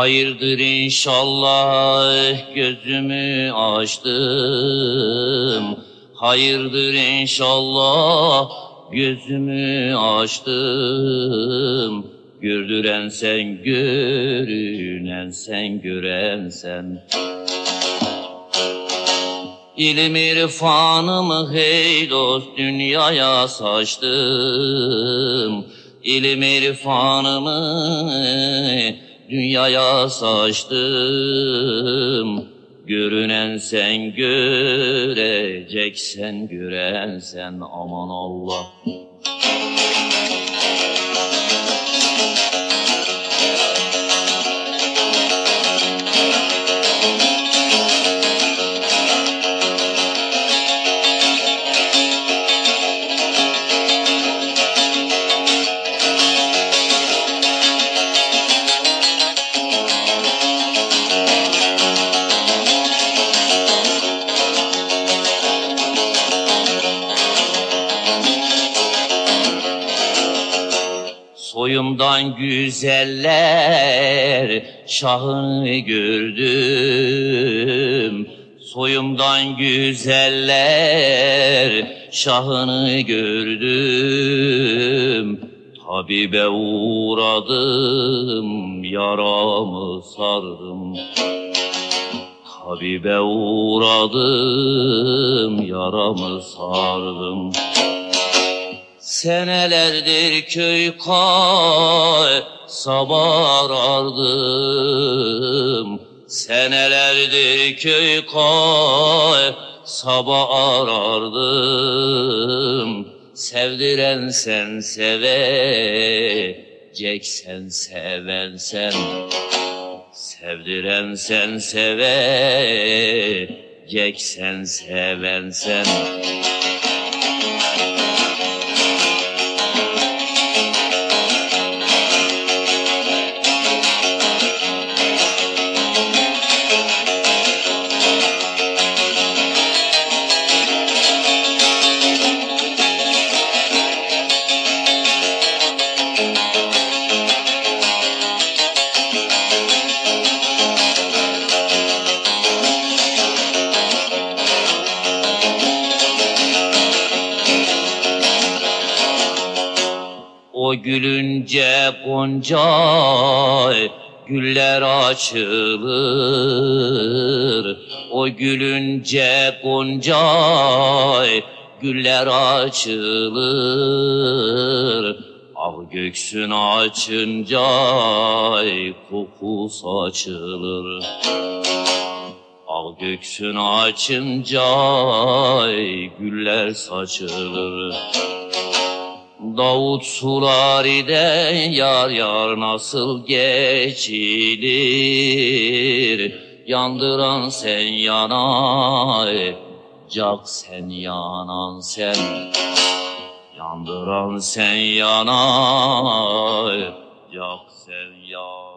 Hayırdır inşallah gözümü açtım. Hayırdır inşallah gözümü açtım. Gördüren sen, görünen sen, gören sen. İlim irfanımı hey dost dünyaya saçtım. İlim irfanımı dünyaya saçtım. Görünen sen, göreceksen, gören sen aman Allah. Soyumdan güzeller şahını gördüm. Soyumdan güzeller şahını gördüm. Tabibe uğradım, yaramı sardım. Tabibe uğradım, yaramı sardım. Senelerdir köy kay sabar ardım. Senelerdir köy kay sabah arardım. Sevdiren sen seveceksen seven sen. Sevdiren sen seveceksen seven sen. O gülünce gonca güller açılır. O gülünce gonca güller açılır. Ah göksün açınca koku saçılır. Ah göksün açınca güller saçılır. Davut sularide yar yar nasıl geçilir? Yandıran sen yanay Cak sen yanan sen. Yandıran sen yanay Cak sen yan